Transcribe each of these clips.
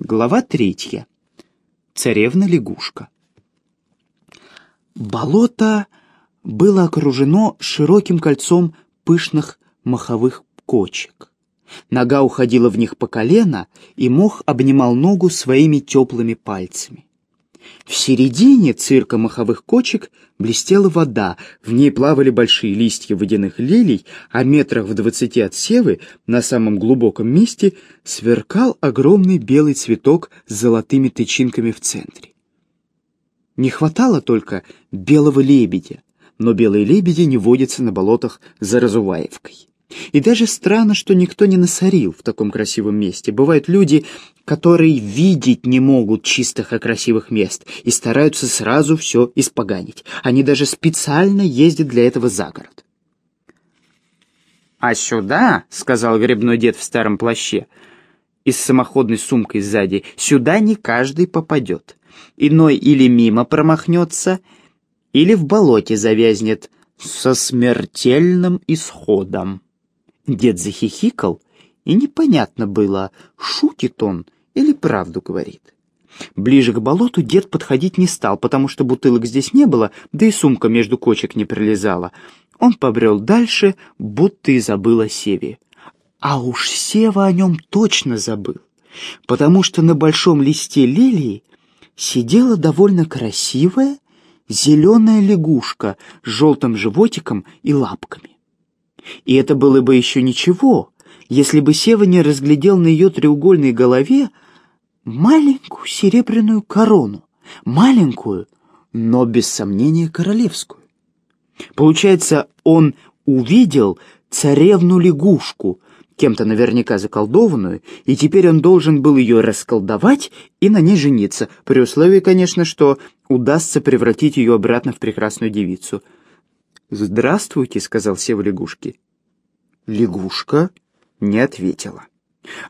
Глава третья. Царевна-лягушка. Болото было окружено широким кольцом пышных маховых кочек. Нога уходила в них по колено, и мох обнимал ногу своими теплыми пальцами. В середине цирка маховых кочек блестела вода, в ней плавали большие листья водяных лилий, а метрах в двадцати от севы, на самом глубоком месте, сверкал огромный белый цветок с золотыми тычинками в центре. Не хватало только белого лебедя, но белые лебеди не водятся на болотах за Разуваевкой. И даже странно, что никто не насорил в таком красивом месте. Бывают люди, которые видеть не могут чистых и красивых мест и стараются сразу все испоганить. Они даже специально ездят для этого за город. «А сюда, — сказал грибной дед в старом плаще, и с самоходной сумкой сзади, — сюда не каждый попадет. Иной или мимо промахнется, или в болоте завязнет со смертельным исходом». Дед захихикал, и непонятно было, шутит он или правду говорит. Ближе к болоту дед подходить не стал, потому что бутылок здесь не было, да и сумка между кочек не пролезала. Он побрел дальше, будто и забыл о Севе. А уж Сева о нем точно забыл, потому что на большом листе лилии сидела довольно красивая зеленая лягушка с желтым животиком и лапками. И это было бы еще ничего, если бы Сева не разглядел на ее треугольной голове маленькую серебряную корону, маленькую, но без сомнения королевскую. Получается, он увидел царевну-лягушку, кем-то наверняка заколдованную, и теперь он должен был ее расколдовать и на ней жениться, при условии, конечно, что удастся превратить ее обратно в прекрасную девицу — «Здравствуйте», — сказал Сева лягушке. Лягушка не ответила.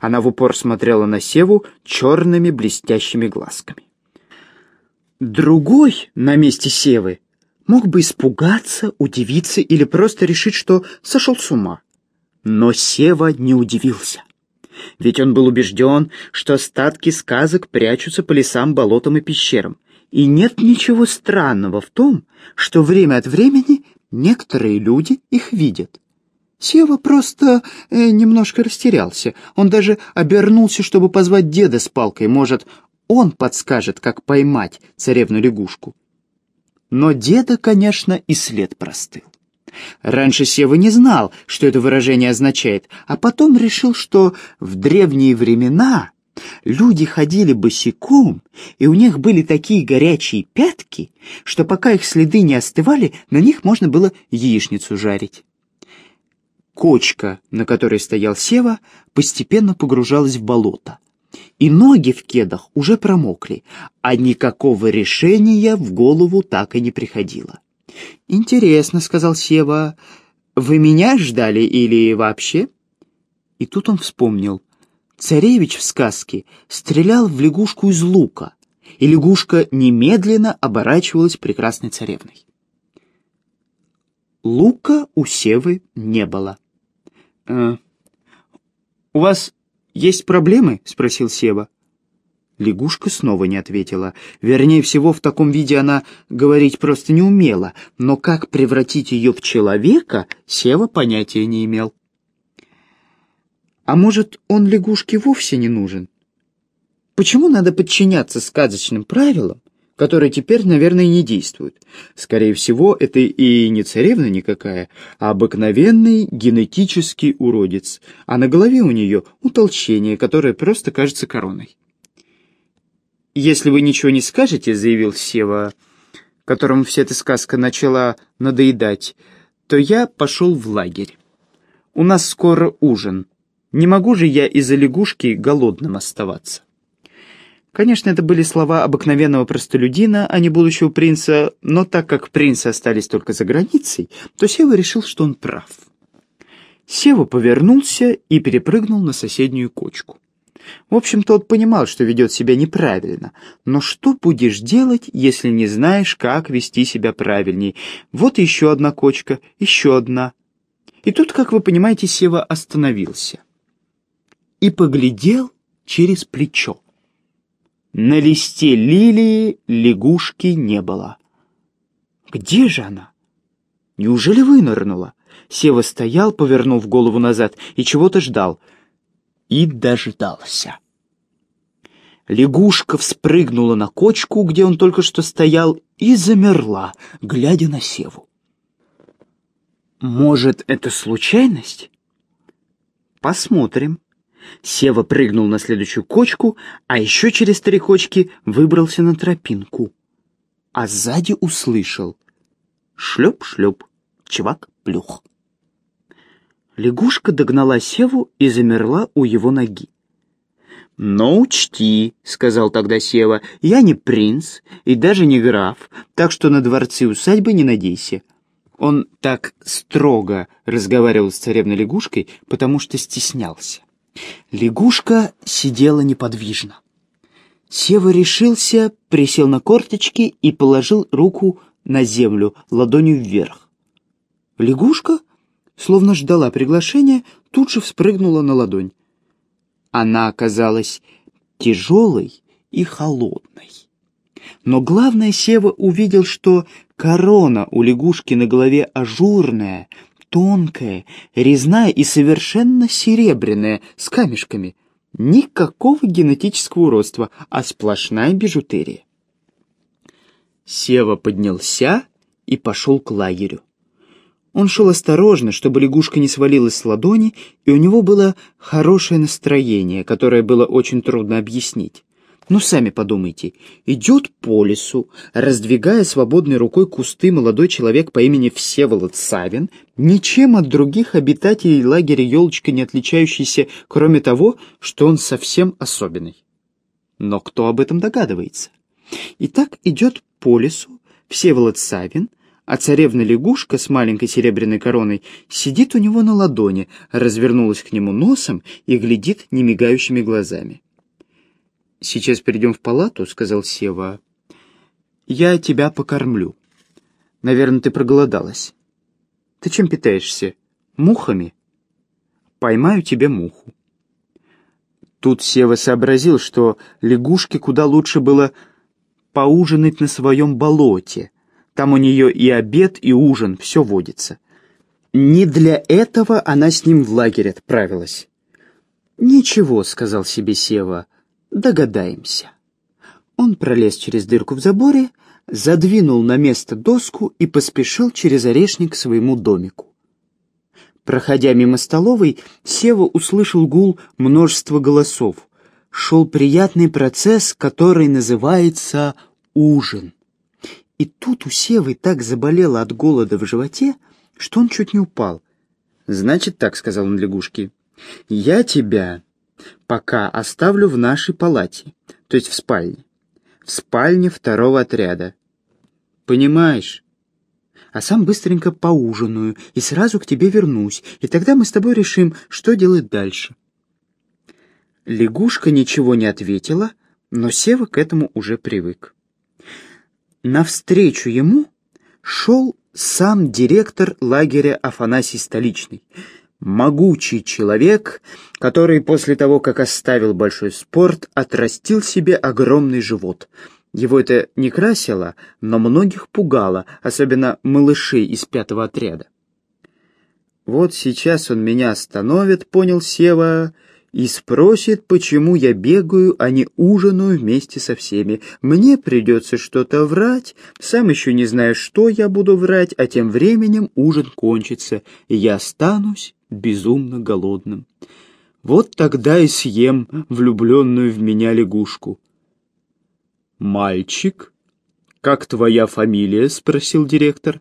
Она в упор смотрела на Севу черными блестящими глазками. Другой на месте Севы мог бы испугаться, удивиться или просто решить, что сошел с ума. Но Сева не удивился. Ведь он был убежден, что остатки сказок прячутся по лесам, болотам и пещерам. И нет ничего странного в том, что время от времени Некоторые люди их видят. Сева просто э, немножко растерялся. Он даже обернулся, чтобы позвать деда с палкой. Может, он подскажет, как поймать царевну-лягушку. Но деда, конечно, и след простыл. Раньше Сева не знал, что это выражение означает, а потом решил, что в древние времена Люди ходили босиком, и у них были такие горячие пятки, что пока их следы не остывали, на них можно было яичницу жарить. Кочка, на которой стоял Сева, постепенно погружалась в болото. И ноги в кедах уже промокли, а никакого решения в голову так и не приходило. «Интересно», — сказал Сева, — «вы меня ждали или вообще?» И тут он вспомнил. Царевич в сказке стрелял в лягушку из лука, и лягушка немедленно оборачивалась прекрасной царевной. Лука у Севы не было. «Э, «У вас есть проблемы?» — спросил Сева. Лягушка снова не ответила. Вернее всего, в таком виде она говорить просто не умела, но как превратить ее в человека, Сева понятия не имел. А может, он лягушке вовсе не нужен? Почему надо подчиняться сказочным правилам, которые теперь, наверное, не действуют? Скорее всего, это и не царевна никакая, а обыкновенный генетический уродец, а на голове у нее утолщение, которое просто кажется короной. «Если вы ничего не скажете», — заявил Сева, которому вся эта сказка начала надоедать, то я пошел в лагерь. У нас скоро ужин. Не могу же я из-за лягушки голодным оставаться. Конечно, это были слова обыкновенного простолюдина, а не будущего принца, но так как принцы остались только за границей, то Сева решил, что он прав. Сева повернулся и перепрыгнул на соседнюю кочку. В общем, тот понимал, что ведет себя неправильно, но что будешь делать, если не знаешь, как вести себя правильней? Вот еще одна кочка, еще одна. И тут, как вы понимаете, Сева остановился и поглядел через плечо. На листе лилии лягушки не было. Где же она? Неужели вынырнула? Сева стоял, повернув голову назад, и чего-то ждал. И дождался. Лягушка вспрыгнула на кочку, где он только что стоял, и замерла, глядя на Севу. Может, это случайность? Посмотрим. Сева прыгнул на следующую кочку, а еще через три кочки выбрался на тропинку. А сзади услышал шлеп-шлеп, чувак-плюх. Лягушка догнала Севу и замерла у его ноги. «Но учти», — сказал тогда Сева, — «я не принц и даже не граф, так что на дворцы усадьбы не надейся». Он так строго разговаривал с царевной лягушкой, потому что стеснялся. Лягушка сидела неподвижно. Сева решился, присел на корточки и положил руку на землю, ладонью вверх. Лягушка, словно ждала приглашения, тут же вспрыгнула на ладонь. Она оказалась тяжелой и холодной. Но главное, Сева увидел, что корона у лягушки на голове ажурная, тонкая, резная и совершенно серебряная, с камешками. Никакого генетического уродства, а сплошная бижутерия. Сева поднялся и пошел к лагерю. Он шел осторожно, чтобы лягушка не свалилась с ладони, и у него было хорошее настроение, которое было очень трудно объяснить. Ну, сами подумайте. Идет по лесу, раздвигая свободной рукой кусты молодой человек по имени Всеволод Савин, ничем от других обитателей лагеря елочка не отличающийся, кроме того, что он совсем особенный. Но кто об этом догадывается? И так идет по лесу Всеволод Савин, а царевна-лягушка с маленькой серебряной короной сидит у него на ладони, развернулась к нему носом и глядит немигающими глазами. «Сейчас перейдем в палату», — сказал Сева. «Я тебя покормлю. Наверное, ты проголодалась. Ты чем питаешься? Мухами? Поймаю тебе муху». Тут Сева сообразил, что лягушке куда лучше было поужинать на своем болоте. Там у нее и обед, и ужин, все водится. Не для этого она с ним в лагерь отправилась. «Ничего», — сказал себе Сева, — Догадаемся. Он пролез через дырку в заборе, задвинул на место доску и поспешил через орешник к своему домику. Проходя мимо столовой, Сева услышал гул множества голосов. Шел приятный процесс, который называется ужин. И тут у Севы так заболело от голода в животе, что он чуть не упал. «Значит так», — сказал он лягушке, — «я тебя пока оставлю в нашей палате, то есть в спальне. В спальне второго отряда. Понимаешь? А сам быстренько поужинаю и сразу к тебе вернусь, и тогда мы с тобой решим, что делать дальше. Лягушка ничего не ответила, но Сева к этому уже привык. Навстречу ему шел сам директор лагеря Афанасий Столичный — могучий человек, который после того, как оставил большой спорт, отрастил себе огромный живот. Его это не красило, но многих пугало, особенно малышей из пятого отряда. «Вот сейчас он меня остановит», — понял Сева, — и спросит, почему я бегаю, а не ужинаю вместе со всеми. Мне придется что-то врать, сам еще не знаю, что я буду врать, а тем временем ужин кончится, и я останусь безумно голодным. Вот тогда и съем влюбленную в меня лягушку. «Мальчик, как твоя фамилия?» — спросил директор.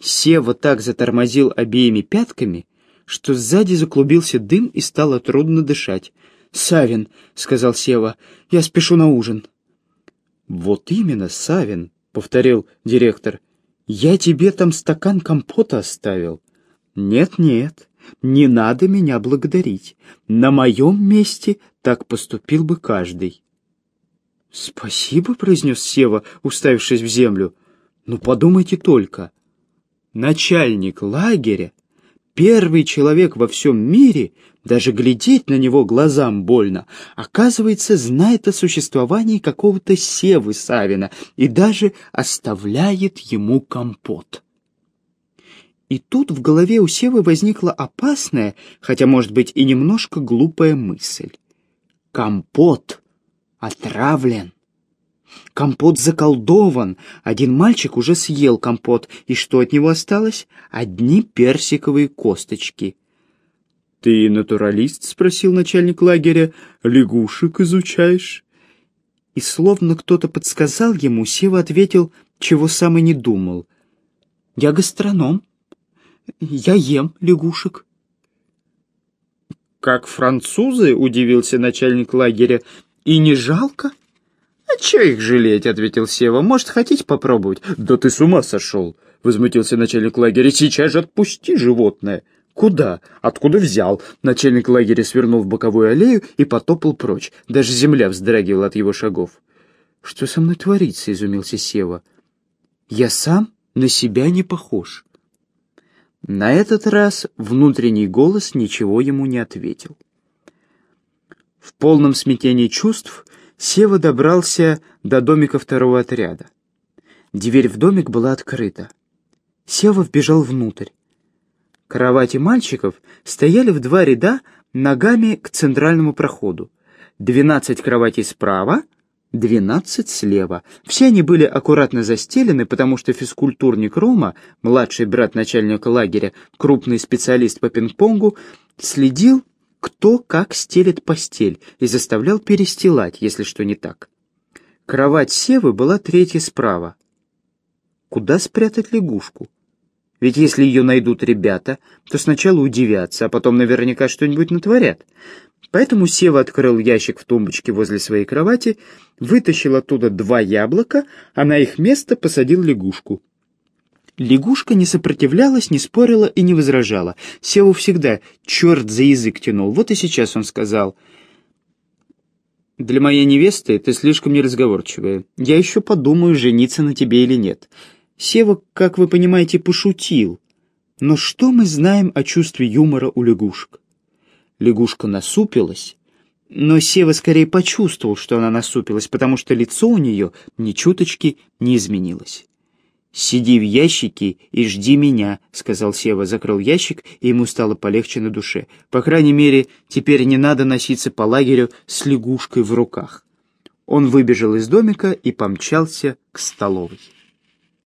Сева так затормозил обеими пятками, что сзади заклубился дым и стало трудно дышать. «Савин», — сказал Сева, — «я спешу на ужин». «Вот именно, Савин», — повторил директор, — «я тебе там стакан компота оставил». «Нет-нет, не надо меня благодарить. На моем месте так поступил бы каждый». «Спасибо», — произнес Сева, уставившись в землю. «Ну, подумайте только. Начальник лагеря, первый человек во всем мире, Даже глядеть на него глазам больно. Оказывается, знает о существовании какого-то Севы Савина и даже оставляет ему компот. И тут в голове у Севы возникла опасная, хотя, может быть, и немножко глупая мысль. Компот отравлен. Компот заколдован. Один мальчик уже съел компот, и что от него осталось? Одни персиковые косточки. «Ты натуралист?» — спросил начальник лагеря. «Лягушек изучаешь?» И словно кто-то подсказал ему, Сева ответил, чего сам и не думал. «Я гастроном. Я ем лягушек». «Как французы?» — удивился начальник лагеря. «И не жалко?» «А чё их жалеть?» — ответил Сева. «Может, хотите попробовать?» «Да ты с ума сошел!» — возмутился начальник лагеря. «Сейчас же отпусти животное!» «Куда? Откуда взял?» Начальник лагеря свернул в боковую аллею и потопал прочь. Даже земля вздрагивала от его шагов. «Что со мной творится?» — изумился Сева. «Я сам на себя не похож». На этот раз внутренний голос ничего ему не ответил. В полном смятении чувств Сева добрался до домика второго отряда. Дверь в домик была открыта. Сева вбежал внутрь. Кровати мальчиков стояли в два ряда ногами к центральному проходу. Двенадцать кроватей справа, двенадцать слева. Все они были аккуратно застелены, потому что физкультурник Рома, младший брат начальника лагеря, крупный специалист по пинг-понгу, следил, кто как стелит постель, и заставлял перестилать, если что не так. Кровать Севы была третья справа. Куда спрятать лягушку? Ведь если ее найдут ребята, то сначала удивятся, а потом наверняка что-нибудь натворят. Поэтому Сева открыл ящик в тумбочке возле своей кровати, вытащил оттуда два яблока, а на их место посадил лягушку. Лягушка не сопротивлялась, не спорила и не возражала. Севу всегда черт за язык тянул. Вот и сейчас он сказал... «Для моей невесты ты слишком неразговорчивая. Я еще подумаю, жениться на тебе или нет. Сева, как вы понимаете, пошутил. Но что мы знаем о чувстве юмора у лягушек? Лягушка насупилась, но Сева скорее почувствовал, что она насупилась, потому что лицо у нее ни чуточки не изменилось. «Сиди в ящике и жди меня», — сказал Сева, закрыл ящик, и ему стало полегче на душе. По крайней мере, теперь не надо носиться по лагерю с лягушкой в руках. Он выбежал из домика и помчался к столовой.